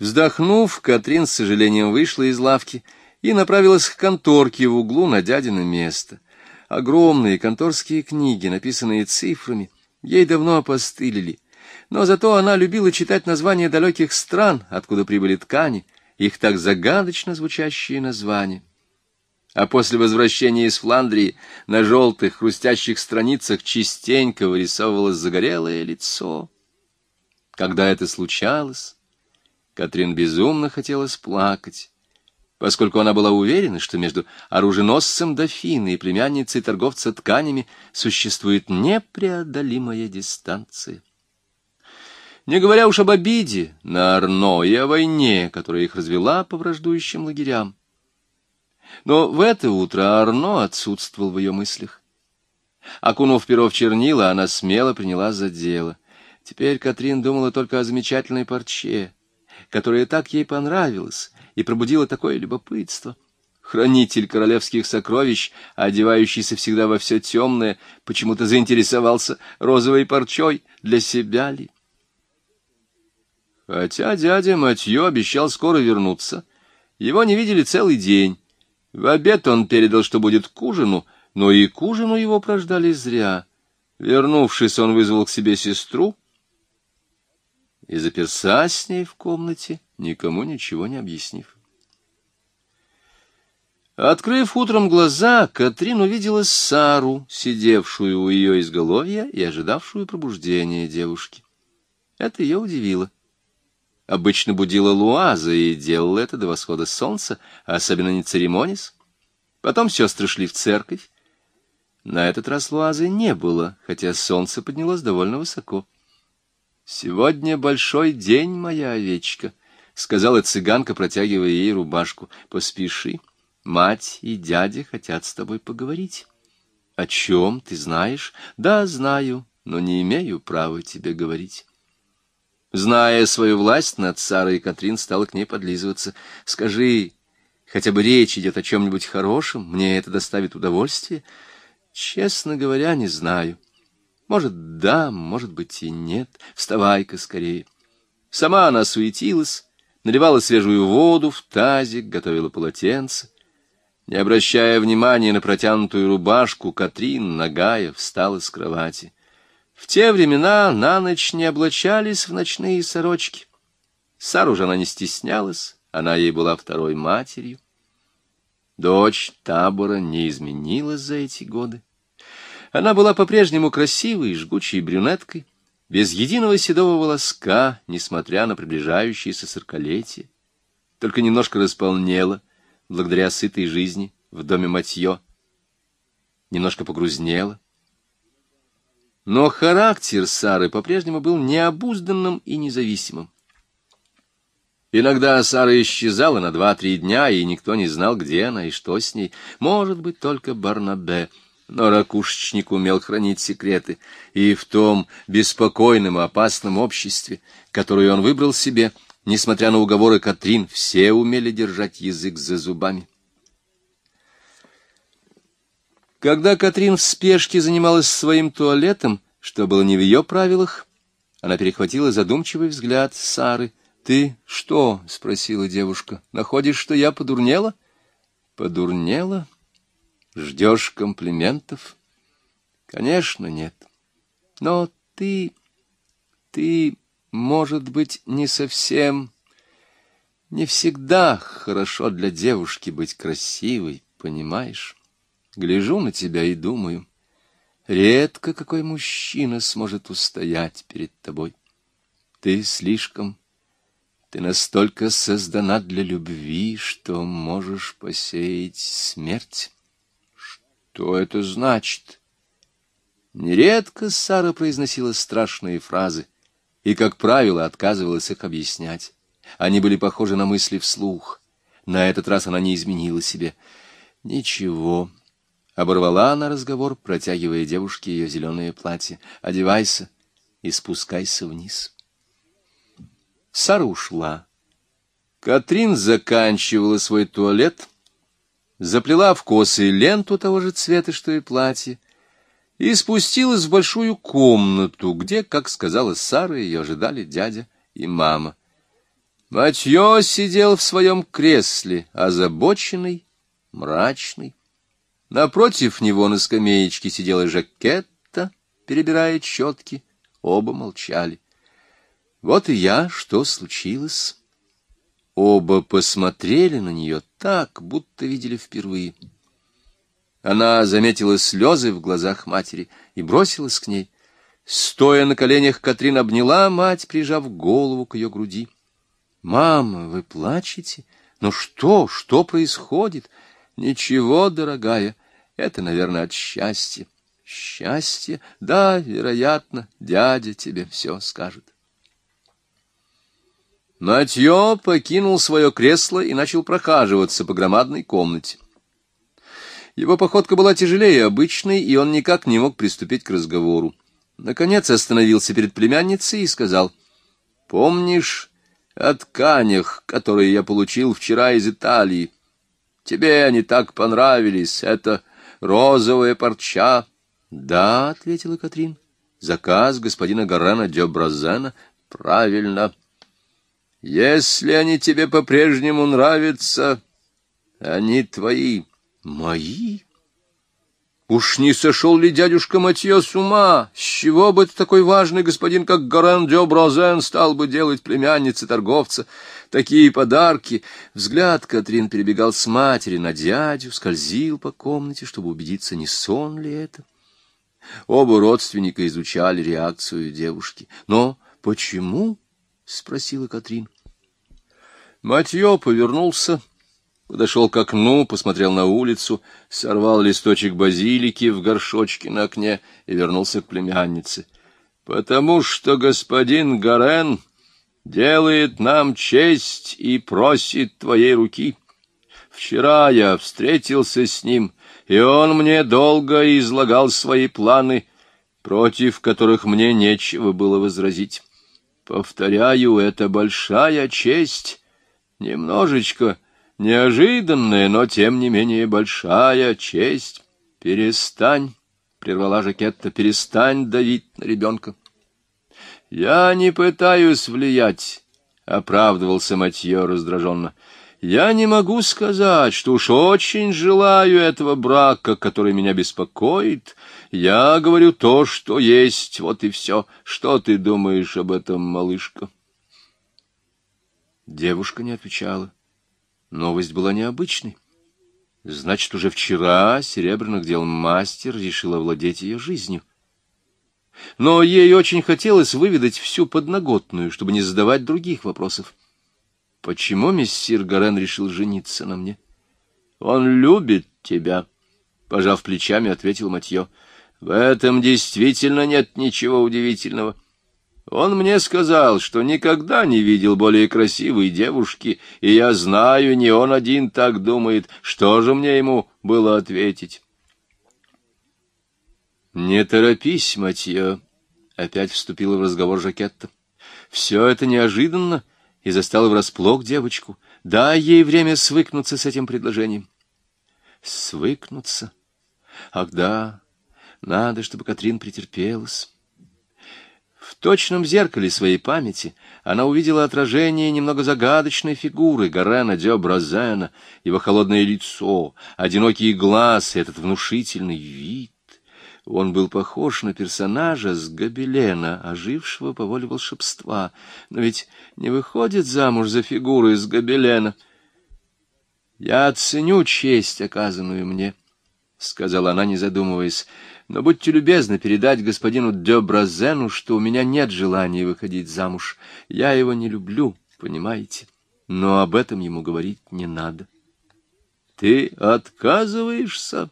Вздохнув, Катрин с сожалением вышла из лавки и направилась к конторке в углу на дядино место. Огромные конторские книги, написанные цифрами, ей давно опостылили, но зато она любила читать названия далеких стран, откуда прибыли ткани, их так загадочно звучащие названия. А после возвращения из Фландрии на желтых хрустящих страницах частенько вырисовывалось загорелое лицо. Когда это случалось, Катрин безумно хотелось плакать, поскольку она была уверена, что между оруженосцем дофины и племянницей торговца тканями существует непреодолимая дистанция. Не говоря уж об обиде на Арно и о войне, которая их развела по враждующим лагерям. Но в это утро Арно отсутствовал в ее мыслях. Окунув перо в чернила, она смело приняла за дело. Теперь Катрин думала только о замечательной парче, которая так ей понравилась и пробудила такое любопытство. Хранитель королевских сокровищ, одевающийся всегда во все темное, почему-то заинтересовался розовой парчой для себя ли. Хотя дядя Матьё обещал скоро вернуться, его не видели целый день. В обед он передал, что будет к ужину, но и к ужину его прождали зря. Вернувшись, он вызвал к себе сестру и заперся с ней в комнате, никому ничего не объяснив. Открыв утром глаза, Катрин увидела Сару, сидевшую у ее изголовья и ожидавшую пробуждения девушки. Это ее удивило. Обычно будила Луаза и делала это до восхода солнца, особенно не церемонис. Потом сестры шли в церковь. На этот раз Луазы не было, хотя солнце поднялось довольно высоко. «Сегодня большой день, моя овечка», — сказала цыганка, протягивая ей рубашку. «Поспеши, мать и дядя хотят с тобой поговорить». «О чем ты знаешь?» «Да, знаю, но не имею права тебе говорить». Зная свою власть над Сарой, Катрин стала к ней подлизываться. «Скажи, хотя бы речь идет о чем-нибудь хорошем, мне это доставит удовольствие?» «Честно говоря, не знаю. Может, да, может быть и нет. Вставай-ка скорее». Сама она суетилась, наливала свежую воду в тазик, готовила полотенце. Не обращая внимания на протянутую рубашку, Катрин, нагая, встала с кровати. В те времена на ночь не облачались в ночные сорочки. Сару же она не стеснялась, она ей была второй матерью. Дочь табора не изменилась за эти годы. Она была по-прежнему красивой и жгучей брюнеткой, без единого седого волоска, несмотря на приближающееся сорокалетие. Только немножко располнела, благодаря сытой жизни в доме Матье. Немножко погрузнела, но характер Сары по-прежнему был необузданным и независимым. Иногда Сара исчезала на два-три дня, и никто не знал, где она и что с ней. Может быть, только Барнабе. Но ракушечник умел хранить секреты, и в том беспокойном и опасном обществе, которое он выбрал себе, несмотря на уговоры Катрин, все умели держать язык за зубами. Когда Катрин в спешке занималась своим туалетом, что было не в ее правилах, она перехватила задумчивый взгляд Сары. «Ты что?» — спросила девушка. «Находишь, что я подурнела?» «Подурнела? Ждешь комплиментов?» «Конечно, нет. Но ты... ты, может быть, не совсем... Не всегда хорошо для девушки быть красивой, понимаешь?» Гляжу на тебя и думаю, редко какой мужчина сможет устоять перед тобой. Ты слишком, ты настолько создана для любви, что можешь посеять смерть. Что это значит? Нередко Сара произносила страшные фразы и, как правило, отказывалась их объяснять. Они были похожи на мысли вслух. На этот раз она не изменила себе. Ничего, Оборвала она разговор, протягивая девушке ее зеленое платье. «Одевайся и спускайся вниз». Сара ушла. Катрин заканчивала свой туалет, заплела в косы ленту того же цвета, что и платье, и спустилась в большую комнату, где, как сказала Сара, ее ожидали дядя и мама. Матье сидел в своем кресле, озабоченный, мрачный. Напротив него на скамеечке сидела Жакетта, перебирая четки. Оба молчали. Вот и я, что случилось. Оба посмотрели на нее так, будто видели впервые. Она заметила слезы в глазах матери и бросилась к ней. Стоя на коленях, Катрин обняла мать, прижав голову к ее груди. «Мама, вы плачете? Ну что, что происходит?» «Ничего, дорогая, это, наверное, от счастья». «Счастье? Да, вероятно, дядя тебе все скажет». Матье покинул свое кресло и начал прохаживаться по громадной комнате. Его походка была тяжелее обычной, и он никак не мог приступить к разговору. Наконец остановился перед племянницей и сказал, «Помнишь о тканях, которые я получил вчера из Италии. Тебе они так понравились. Это розовая парча. — Да, — ответила Катрин. — Заказ господина Гарена Дёбразена. — Правильно. Если они тебе по-прежнему нравятся, они твои. — Мои? Уж не сошел ли дядюшка Матье с ума? С чего бы это такой важный господин, как Горен де Брозен, стал бы делать племяннице торговца такие подарки? Взгляд Катрин перебегал с матери на дядю, скользил по комнате, чтобы убедиться, не сон ли это. Оба родственника изучали реакцию девушки. «Но почему?» — спросила Катрин. Матье повернулся подошел к окну, посмотрел на улицу, сорвал листочек базилики в горшочке на окне и вернулся к племяннице. — Потому что господин Гарен делает нам честь и просит твоей руки. Вчера я встретился с ним, и он мне долго излагал свои планы, против которых мне нечего было возразить. Повторяю, это большая честь. Немножечко Неожиданная, но тем не менее большая честь. Перестань, — прервала Жакетта, — перестань давить на ребенка. Я не пытаюсь влиять, — оправдывался Матье раздраженно. Я не могу сказать, что уж очень желаю этого брака, который меня беспокоит. Я говорю то, что есть, вот и все. Что ты думаешь об этом, малышка? Девушка не отвечала. Новость была необычной. Значит, уже вчера серебряных дел мастер решил овладеть ее жизнью. Но ей очень хотелось выведать всю подноготную, чтобы не задавать других вопросов. Почему мессир Гарен решил жениться на мне? Он любит тебя, — пожав плечами, ответил Матье. В этом действительно нет ничего удивительного. — он мне сказал, что никогда не видел более красивой девушки, и я знаю, не он один так думает. Что же мне ему было ответить? «Не торопись, Матье», — опять вступила в разговор Жакетта. «Все это неожиданно и застало врасплох девочку. Дай ей время свыкнуться с этим предложением». «Свыкнуться? Ах да, надо, чтобы Катрин претерпелась». В точном зеркале своей памяти она увидела отражение немного загадочной фигуры Гарена Дё Бразена, его холодное лицо, одинокий глаз и этот внушительный вид. Он был похож на персонажа с гобелена, ожившего по воле волшебства. Но ведь не выходит замуж за фигуры из гобелена. «Я оценю честь, оказанную мне», — сказала она, не задумываясь. Но будьте любезны передать господину Дёбразену, что у меня нет желания выходить замуж. Я его не люблю, понимаете? Но об этом ему говорить не надо. Ты отказываешься?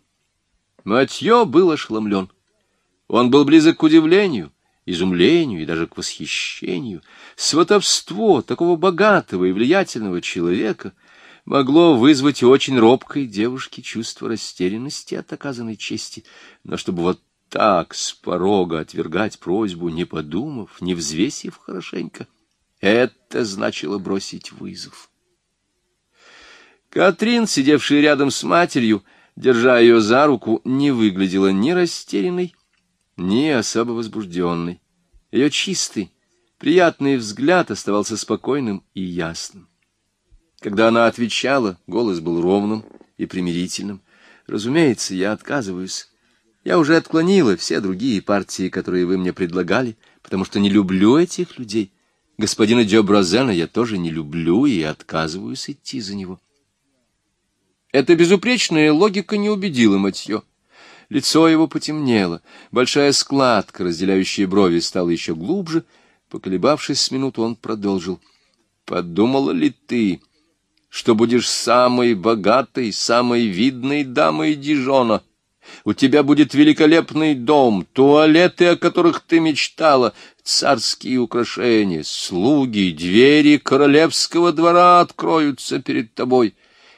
Матье был ошеломлен. Он был близок к удивлению, изумлению и даже к восхищению. Сватовство такого богатого и влиятельного человека могло вызвать у очень робкой девушки чувство растерянности от оказанной чести, но чтобы вот так с порога отвергать просьбу, не подумав, не взвесив хорошенько, это значило бросить вызов. Катрин, сидевшая рядом с матерью, держа ее за руку, не выглядела ни растерянной, ни особо возбужденной. Ее чистый, Приятный взгляд оставался спокойным и ясным. Когда она отвечала, голос был ровным и примирительным. Разумеется, я отказываюсь. Я уже отклонила все другие партии, которые вы мне предлагали, потому что не люблю этих людей. Господина Дёбразена я тоже не люблю и отказываюсь идти за него. Эта безупречная логика не убедила Матье. Лицо его потемнело, большая складка, разделяющая брови, стала еще глубже. Поколебавшись с минуту, он продолжил. «Подумала ли ты, что будешь самой богатой, самой видной дамой Дижона?» У тебя будет великолепный дом, туалеты, о которых ты мечтала, царские украшения, слуги, двери королевского двора откроются перед тобой.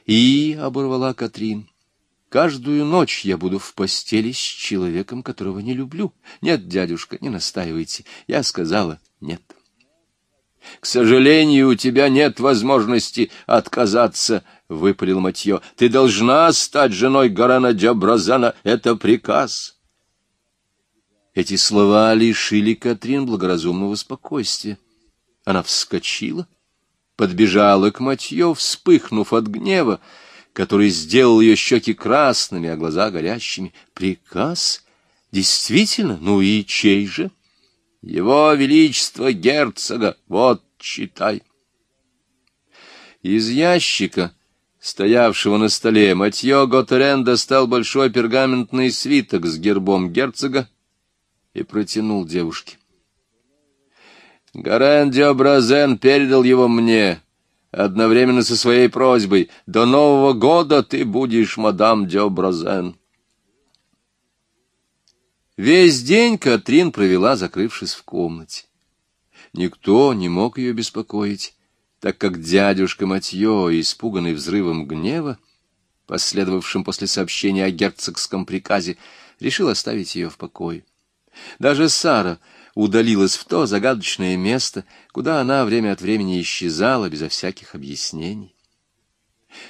И, — оборвала Катрин, — каждую ночь я буду в постели с человеком, которого не люблю. Нет, дядюшка, не настаивайте. Я сказала нет. К сожалению, у тебя нет возможности отказаться, — выпалил Матье. Ты должна стать женой Гарана Дябразана. Это приказ. Эти слова лишили Катрин благоразумного спокойствия. Она вскочила, подбежала к Матье, вспыхнув от гнева, который сделал ее щеки красными, а глаза горящими. Приказ? Действительно? Ну и чей же? Его Величество герцога, вот, читай. Из ящика стоявшего на столе, Матье Готерен достал большой пергаментный свиток с гербом герцога и протянул девушке. Гарен Диобразен передал его мне, одновременно со своей просьбой. До Нового года ты будешь мадам Диобразен. Весь день Катрин провела, закрывшись в комнате. Никто не мог ее беспокоить, так как дядюшка Матье, испуганный взрывом гнева, последовавшим после сообщения о герцогском приказе, решил оставить ее в покое. Даже Сара удалилась в то загадочное место, куда она время от времени исчезала безо всяких объяснений.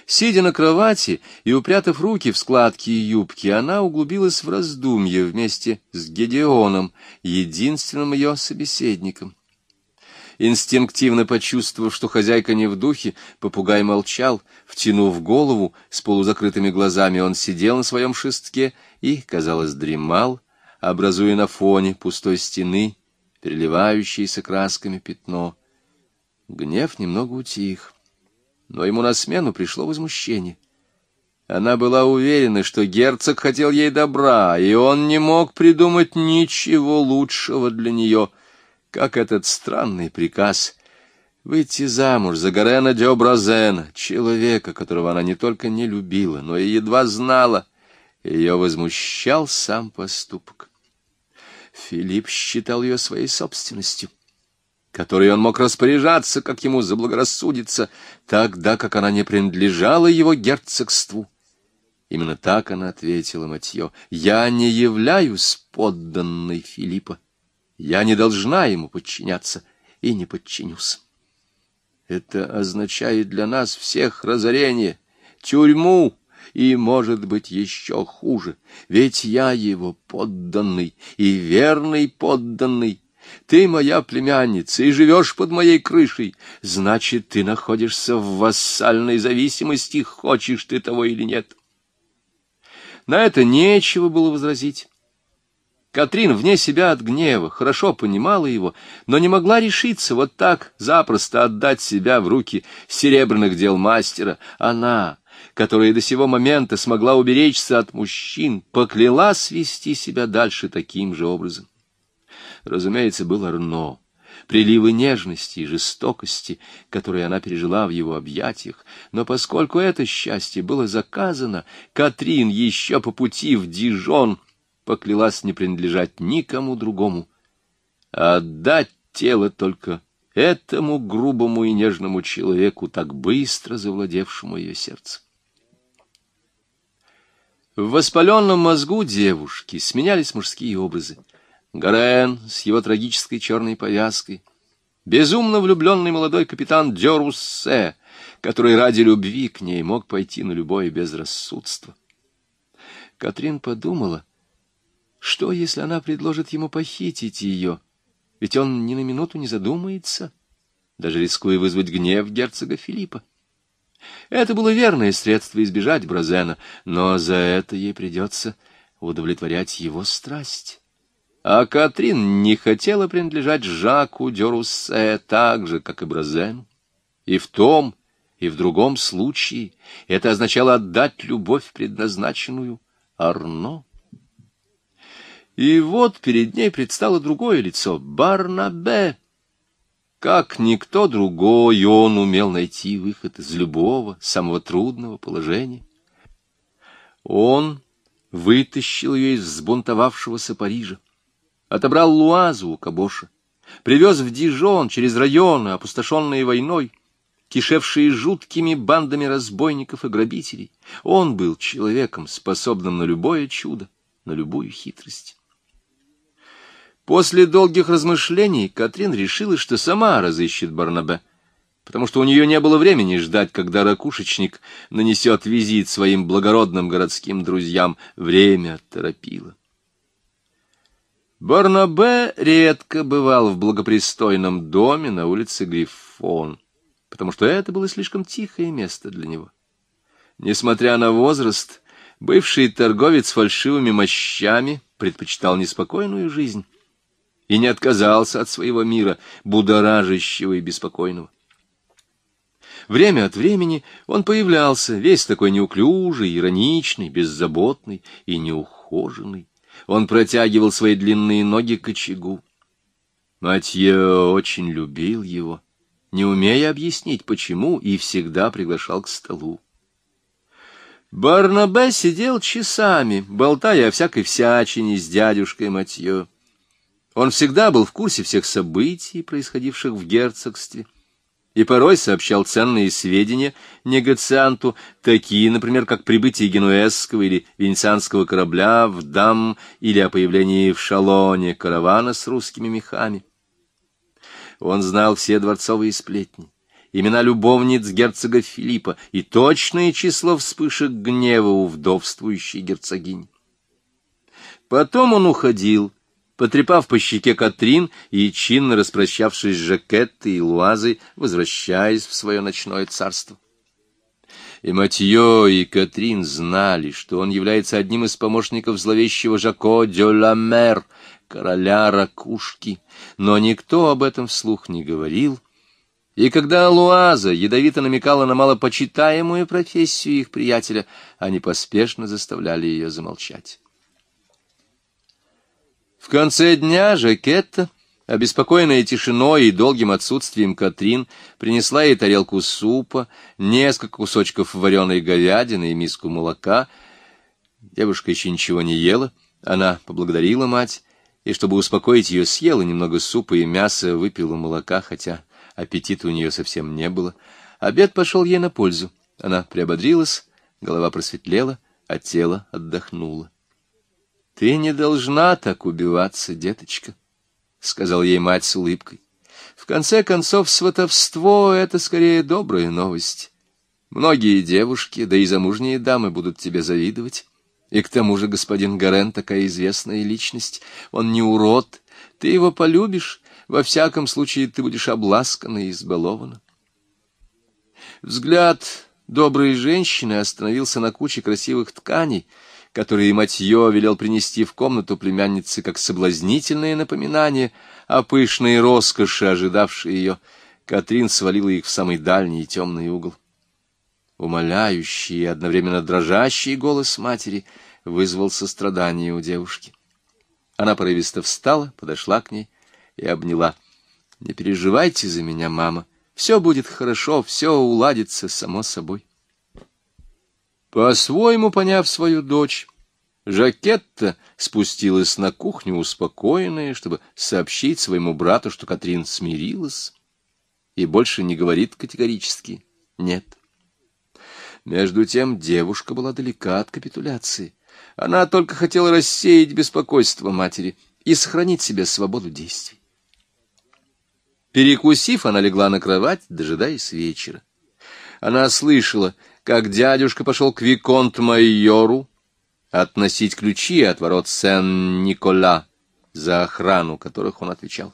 Сидя на кровати и упрятав руки в складки юбки, она углубилась в раздумье вместе с Гедеоном, единственным ее собеседником. Инстинктивно почувствовав, что хозяйка не в духе, попугай молчал, втянув голову, с полузакрытыми глазами он сидел на своем шестке и, казалось, дремал, образуя на фоне пустой стены переливающееся красками пятно. Гнев немного утих, но ему на смену пришло возмущение. Она была уверена, что герцог хотел ей добра, и он не мог придумать ничего лучшего для нее — как этот странный приказ выйти замуж за Гарена Диобразена, человека, которого она не только не любила, но и едва знала. Ее возмущал сам поступок. Филипп считал ее своей собственностью, которой он мог распоряжаться, как ему заблагорассудится, тогда как она не принадлежала его герцогству. Именно так она ответила Матье. «Я не являюсь подданной Филиппа». Я не должна ему подчиняться и не подчинюсь. Это означает для нас всех разорение, тюрьму и, может быть, еще хуже, ведь я его подданный и верный подданный. Ты моя племянница и живешь под моей крышей, значит, ты находишься в вассальной зависимости, хочешь ты того или нет. На это нечего было возразить. Катрин вне себя от гнева, хорошо понимала его, но не могла решиться вот так запросто отдать себя в руки серебряных дел мастера. Она, которая до сего момента смогла уберечься от мужчин, поклялась вести себя дальше таким же образом. Разумеется, был Арно. Приливы нежности и жестокости, которые она пережила в его объятиях, но поскольку это счастье было заказано, Катрин еще по пути в Дижон — поклялась не принадлежать никому другому, а отдать тело только этому грубому и нежному человеку, так быстро завладевшему ее сердцем. В воспаленном мозгу девушки сменялись мужские образы. Гарен с его трагической черной повязкой, безумно влюбленный молодой капитан Деруссе, который ради любви к ней мог пойти на любое безрассудство. Катрин подумала, что, если она предложит ему похитить ее ведь он ни на минуту не задумается, даже рискуя вызвать гнев герцога Филиппа. Это было верное средство избежать Бразена, но за это ей придется удовлетворять его страсть. А Катрин не хотела принадлежать Жаку Деруссе так же, как и Бразен. И в том, и в другом случае это означало отдать любовь, предназначенную Арно. И вот перед ней предстало другое лицо — Барнабе. Как никто другой, он умел найти выход из любого, самого трудного положения. Он вытащил ее из взбунтовавшегося Парижа, отобрал Луазу у Кабоша, привез в Дижон через районы, опустошенные войной, кишевшие жуткими бандами разбойников и грабителей. Он был человеком, способным на любое чудо, на любую хитрость. После долгих размышлений Катрин решила, что сама разыщет Барнабе, потому что у нее не было времени ждать, когда ракушечник нанесет визит своим благородным городским друзьям. Время торопило. Барнабе редко бывал в благопристойном доме на улице Грифон потому что это было слишком тихое место для него. Несмотря на возраст, бывший торговец фальшивыми мощами предпочитал неспокойную жизнь и не отказался от своего мира, будоражащего и беспокойного. Время от времени он появлялся, весь такой неуклюжий, ироничный, беззаботный и неухоженный. Он протягивал свои длинные ноги к очагу. Матье очень любил его не умея объяснить, почему, и всегда приглашал к столу. Барнабе сидел часами, болтая о всякой всячине с дядюшкой Матье. Он всегда был в курсе всех событий, происходивших в герцогстве, и порой сообщал ценные сведения негацианту, такие, например, как прибытие генуэзского или венецианского корабля в Дам или о появлении в Шалоне каравана с русскими мехами. Он знал все дворцовые сплетни, имена любовниц герцога Филиппа и точное число вспышек гнева у вдовствующей герцогини. Потом он уходил, потрепав по щеке Катрин и, чинно распрощавшись с Жакеттой и Луазой, возвращаясь в свое ночное царство. И Матье, и Катрин знали, что он является одним из помощников зловещего Жако де ла Мер, короля ракушки, но никто об этом вслух не говорил, и когда Луаза ядовито намекала на малопочитаемую профессию их приятеля, они поспешно заставляли ее замолчать. В конце дня Жакетта, обеспокоенная тишиной и долгим отсутствием Катрин, принесла ей тарелку супа, несколько кусочков вареной говядины и миску молока. Девушка еще ничего не ела, она поблагодарила мать, и, чтобы успокоить ее, съела немного супа и мяса, выпила молока, хотя аппетита у нее совсем не было. Обед пошел ей на пользу. Она приободрилась, голова просветлела, а тело отдохнуло. — Ты не должна так убиваться, деточка, — сказал ей мать с улыбкой. — В конце концов, сватовство — это скорее добрая новость. Многие девушки, да и замужние дамы будут тебе завидовать. И к тому же господин Гарен такая известная личность. Он не урод. Ты его полюбишь. Во всяком случае, ты будешь обласкана и избалована. Взгляд доброй женщины остановился на куче красивых тканей, которые Матье велел принести в комнату племянницы как соблазнительное напоминание о пышной роскоши, ожидавшей ее. Катрин свалила их в самый дальний и темный угол. Умоляющий и одновременно дрожащий голос матери вызвал сострадание у девушки. Она порывисто встала, подошла к ней и обняла. — Не переживайте за меня, мама. Все будет хорошо, все уладится само собой. По-своему поняв свою дочь, Жакетта спустилась на кухню, успокоенная, чтобы сообщить своему брату, что Катрин смирилась и больше не говорит категорически «нет». Между тем девушка была далека от капитуляции. Она только хотела рассеять беспокойство матери и сохранить себе свободу действий. Перекусив, она легла на кровать, дожидаясь вечера. Она слышала, как дядюшка пошел к Виконт-майору относить ключи от ворот Сен-Никола, за охрану которых он отвечал.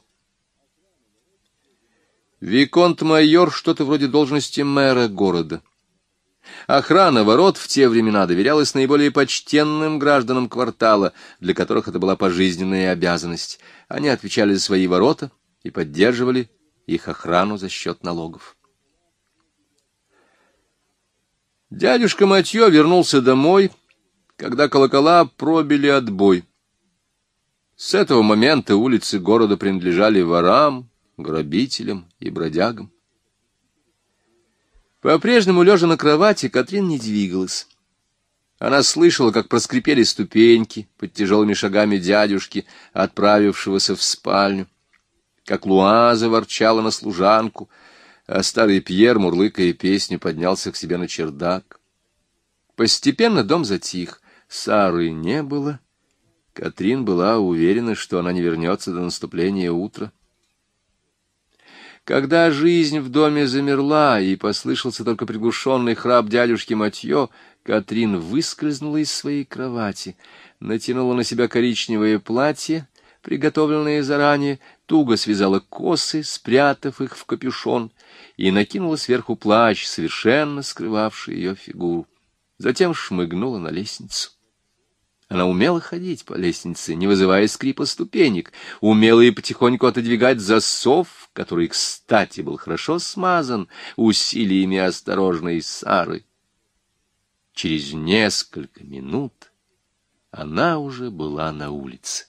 Виконт-майор что-то вроде должности мэра города. Охрана ворот в те времена доверялась наиболее почтенным гражданам квартала, для которых это была пожизненная обязанность. Они отвечали за свои ворота и поддерживали их охрану за счет налогов. Дядюшка Матье вернулся домой, когда колокола пробили отбой. С этого момента улицы города принадлежали ворам, грабителям и бродягам. По-прежнему, лежа на кровати, Катрин не двигалась. Она слышала, как проскрипели ступеньки под тяжелыми шагами дядюшки, отправившегося в спальню, как Луаза ворчала на служанку, а старый Пьер, мурлыкая песню, поднялся к себе на чердак. Постепенно дом затих, Сары не было. Катрин была уверена, что она не вернется до наступления утра. Когда жизнь в доме замерла, и послышался только приглушенный храп дядюшки Матье, Катрин выскользнула из своей кровати, натянула на себя коричневое платье, приготовленное заранее, туго связала косы, спрятав их в капюшон, и накинула сверху плащ, совершенно скрывавший ее фигуру. Затем шмыгнула на лестницу. Она умела ходить по лестнице, не вызывая скрипа ступенек, умела и потихоньку отодвигать засов, который, кстати, был хорошо смазан усилиями осторожной Сары. Через несколько минут она уже была на улице.